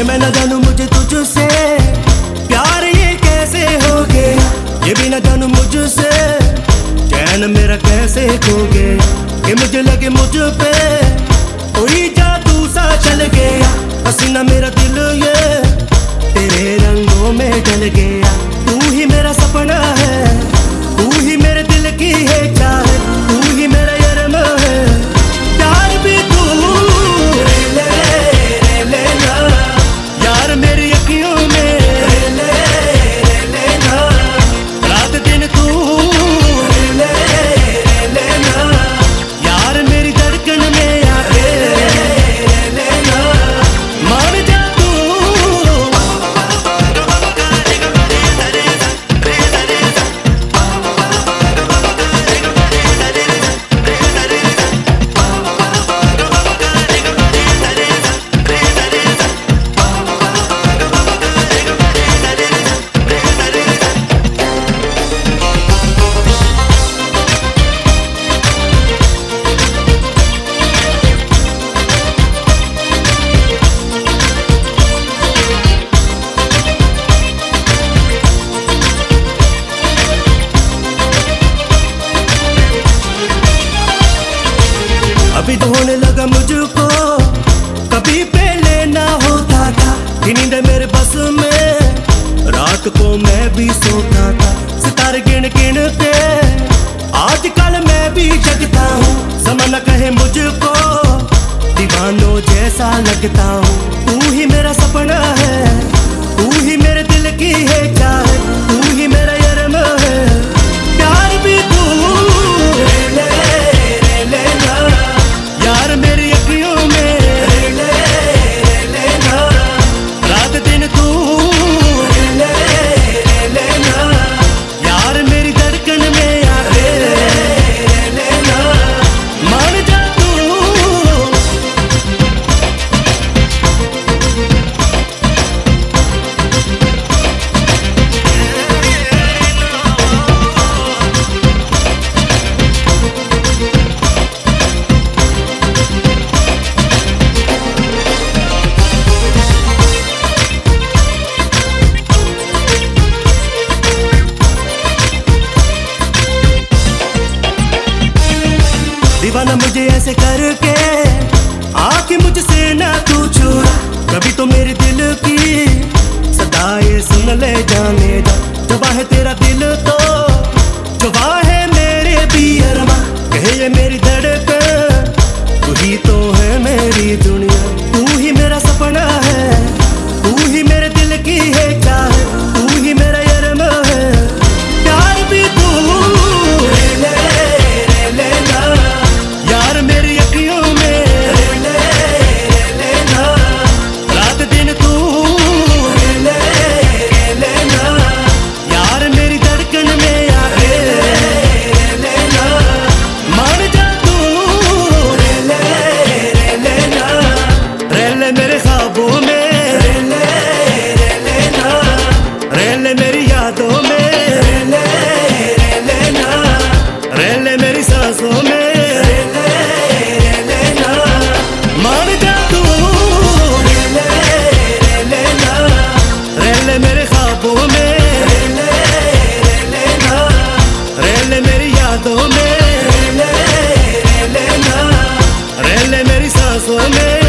ये मैं न जानू मुझे तुझसे। प्यार ये कैसे हो गए ये भी न जानू मुझसे। चैन मेरा कैसे खो गए ये मुझे लगे मुझ पे कोई जादू सा चल गया। पसीना मेरा दिल ये तेरे रंगों में ढल गया। तो मैं भी सोता था। सितारे गिन गिनते आजकल मैं भी जगता हूँ। समन कहे मुझको, दीवानों जैसा लगता हूँ। ऐसे करके, आके मुझसे ना तू छुरा कभी तो मेरे दिल की सदाए सुन ले जाने जा। जबा है तेरा दिल तो जबा है मेरे पियर अरमा कहे ये मेरी दर्द 我愿。